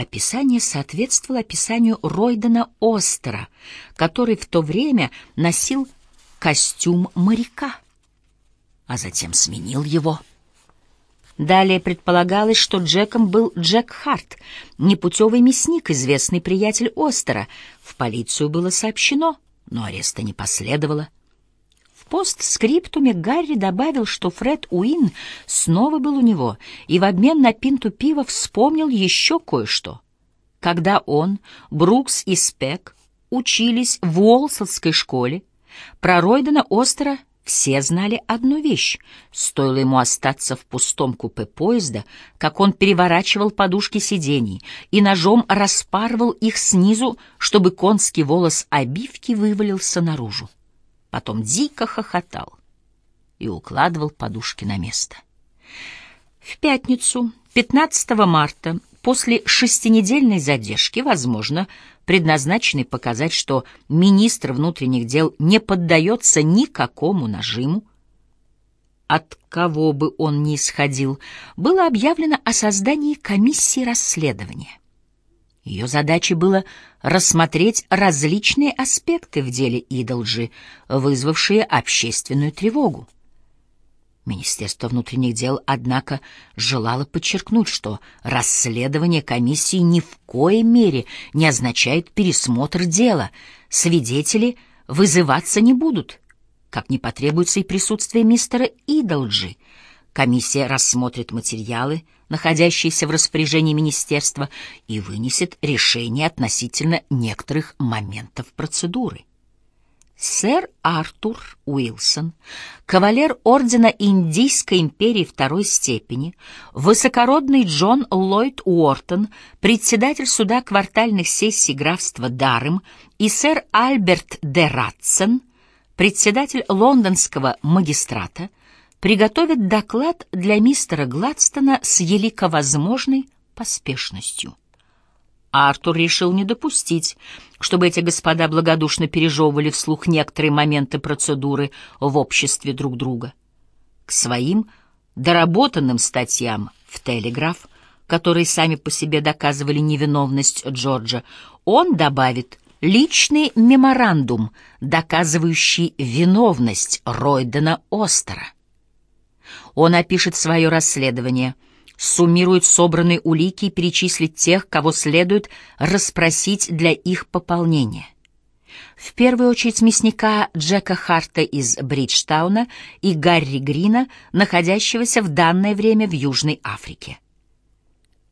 Описание соответствовало описанию Ройдена Остера, который в то время носил костюм моряка, а затем сменил его. Далее предполагалось, что Джеком был Джек Харт, непутевый мясник, известный приятель Остера. В полицию было сообщено, но ареста не последовало постскриптуме Гарри добавил, что Фред Уин снова был у него и в обмен на пинту пива вспомнил еще кое-что. Когда он, Брукс и Спек учились в Уолсовской школе, про Ройдена Остера все знали одну вещь. Стоило ему остаться в пустом купе поезда, как он переворачивал подушки сидений и ножом распарывал их снизу, чтобы конский волос обивки вывалился наружу потом дико хохотал и укладывал подушки на место. В пятницу, 15 марта, после шестинедельной задержки, возможно, предназначенной показать, что министр внутренних дел не поддается никакому нажиму, от кого бы он ни исходил, было объявлено о создании комиссии расследования. Ее задачей было рассмотреть различные аспекты в деле Идолджи, вызвавшие общественную тревогу. Министерство внутренних дел, однако, желало подчеркнуть, что расследование комиссии ни в коей мере не означает пересмотр дела. Свидетели вызываться не будут, как не потребуется и присутствие мистера Идолджи. Комиссия рассмотрит материалы, находящиеся в распоряжении министерства, и вынесет решение относительно некоторых моментов процедуры. Сэр Артур Уилсон, кавалер ордена Индийской империи второй степени, высокородный Джон Ллойд Уортон, председатель суда квартальных сессий графства Дарем и сэр Альберт де Ратсен, председатель лондонского магистрата, приготовят доклад для мистера Гладстона с великовозможной поспешностью. Артур решил не допустить, чтобы эти господа благодушно пережевывали вслух некоторые моменты процедуры в обществе друг друга. К своим доработанным статьям в «Телеграф», которые сами по себе доказывали невиновность Джорджа, он добавит личный меморандум, доказывающий виновность Ройдена Остера. Он опишет свое расследование, суммирует собранные улики и перечислит тех, кого следует расспросить для их пополнения. В первую очередь мясника Джека Харта из Бриджтауна и Гарри Грина, находящегося в данное время в Южной Африке.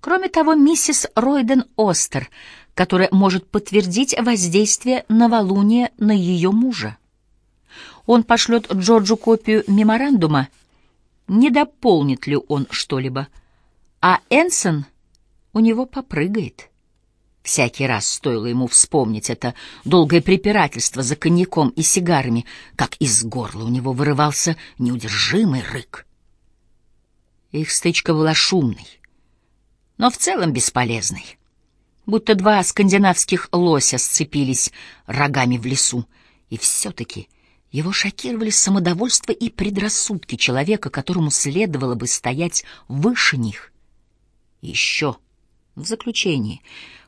Кроме того, миссис Ройден Остер, которая может подтвердить воздействие новолуния на ее мужа. Он пошлет Джорджу копию меморандума не дополнит ли он что-либо, а Энсон у него попрыгает. Всякий раз стоило ему вспомнить это долгое препирательство за коньяком и сигарами, как из горла у него вырывался неудержимый рык. Их стычка была шумной, но в целом бесполезной, будто два скандинавских лося сцепились рогами в лесу, и все-таки — его шокировали самодовольство и предрассудки человека, которому следовало бы стоять выше них. еще, в заключении,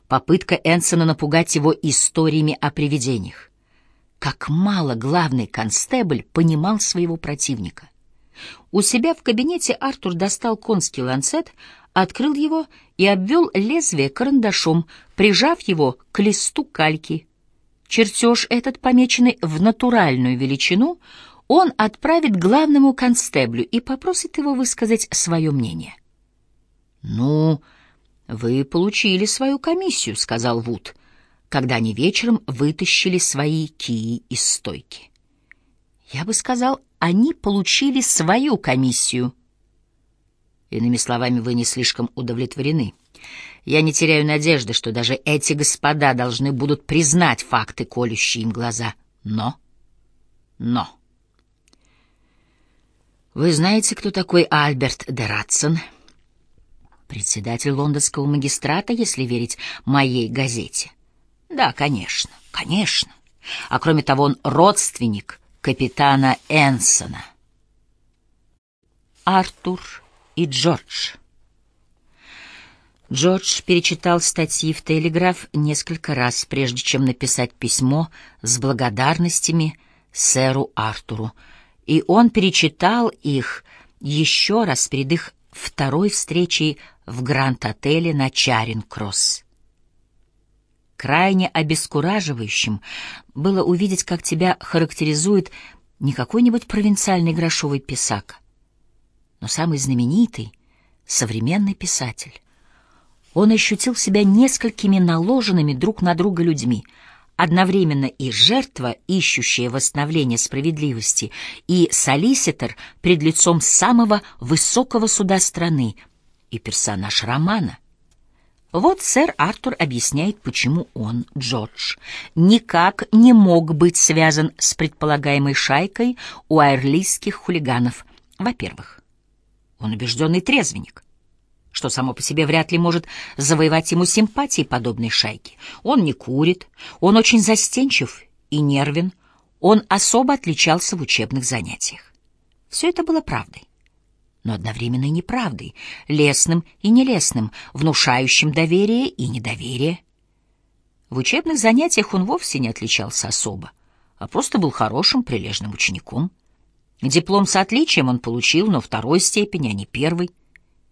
попытка Энсона напугать его историями о привидениях. Как мало главный констебль понимал своего противника. У себя в кабинете Артур достал конский ланцет, открыл его и обвел лезвие карандашом, прижав его к листу кальки — Чертеж этот, помеченный в натуральную величину, он отправит главному констеблю и попросит его высказать свое мнение. «Ну, вы получили свою комиссию», — сказал Вуд, когда они вечером вытащили свои кии из стойки. «Я бы сказал, они получили свою комиссию». Иными словами, вы не слишком удовлетворены. Я не теряю надежды, что даже эти господа должны будут признать факты, колющие им глаза. Но... Но... Вы знаете, кто такой Альберт Дератсон? Председатель лондонского магистрата, если верить моей газете. Да, конечно, конечно. А кроме того, он родственник капитана Энсона. Артур и Джордж. Джордж перечитал статьи в «Телеграф» несколько раз, прежде чем написать письмо с благодарностями сэру Артуру, и он перечитал их еще раз перед их второй встречей в Гранд-отеле на Чаринг-Кросс. Крайне обескураживающим было увидеть, как тебя характеризует не какой-нибудь провинциальный грошовый писак, но самый знаменитый современный писатель. Он ощутил себя несколькими наложенными друг на друга людьми, одновременно и жертва, ищущая восстановления справедливости, и солиситор пред лицом самого высокого суда страны, и персонаж романа. Вот сэр Артур объясняет, почему он, Джордж, никак не мог быть связан с предполагаемой шайкой уайрлийских хулиганов. Во-первых, он убежденный трезвенник, что само по себе вряд ли может завоевать ему симпатии подобной шайки. Он не курит, он очень застенчив и нервен, он особо отличался в учебных занятиях. Все это было правдой но одновременно и неправдой, лесным и нелестным, внушающим доверие и недоверие. В учебных занятиях он вовсе не отличался особо, а просто был хорошим, прилежным учеником. Диплом с отличием он получил, но второй степени, а не первой.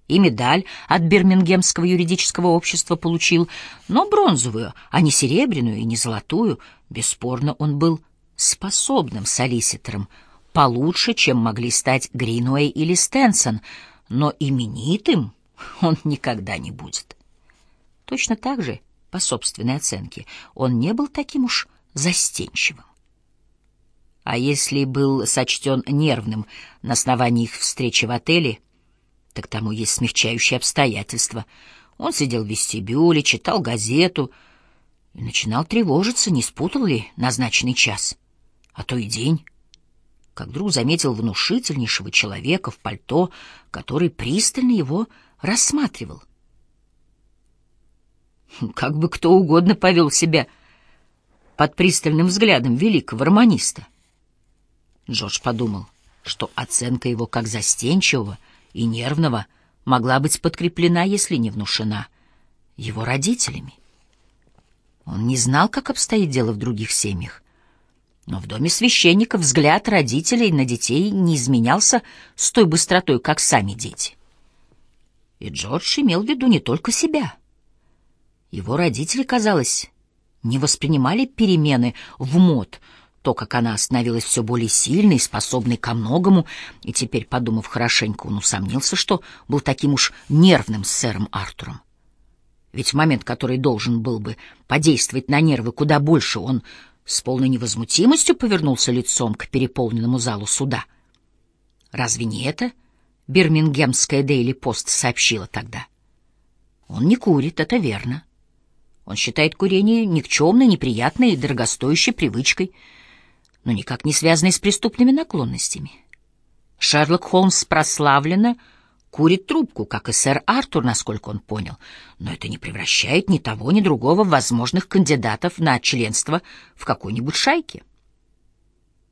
И медаль от Бирмингемского юридического общества получил, но бронзовую, а не серебряную и не золотую. Бесспорно, он был способным солиситором, получше, чем могли стать Гринуэй или Стенсон, но именитым он никогда не будет. Точно так же, по собственной оценке, он не был таким уж застенчивым. А если был сочтен нервным на основании их встречи в отеле, так тому есть смягчающие обстоятельства. Он сидел в вестибюле, читал газету и начинал тревожиться, не спутал ли назначенный час, а то и день как вдруг заметил внушительнейшего человека в пальто, который пристально его рассматривал. Как бы кто угодно повел себя под пристальным взглядом великого романиста. Джордж подумал, что оценка его как застенчивого и нервного могла быть подкреплена, если не внушена, его родителями. Он не знал, как обстоит дело в других семьях, но в доме священника взгляд родителей на детей не изменялся с той быстротой, как сами дети. И Джордж имел в виду не только себя. Его родители, казалось, не воспринимали перемены в мод, то, как она становилась все более сильной, способной ко многому, и теперь, подумав хорошенько, он усомнился, что был таким уж нервным с сэром Артуром. Ведь в момент, который должен был бы подействовать на нервы куда больше, он с полной невозмутимостью повернулся лицом к переполненному залу суда. Разве не это бирмингемская Дейли Пост сообщила тогда? Он не курит, это верно. Он считает курение никчемной, неприятной и дорогостоящей привычкой, но никак не связанной с преступными наклонностями. Шерлок Холмс прославленно курит трубку, как и сэр Артур, насколько он понял, но это не превращает ни того, ни другого в возможных кандидатов на членство в какой-нибудь шайке.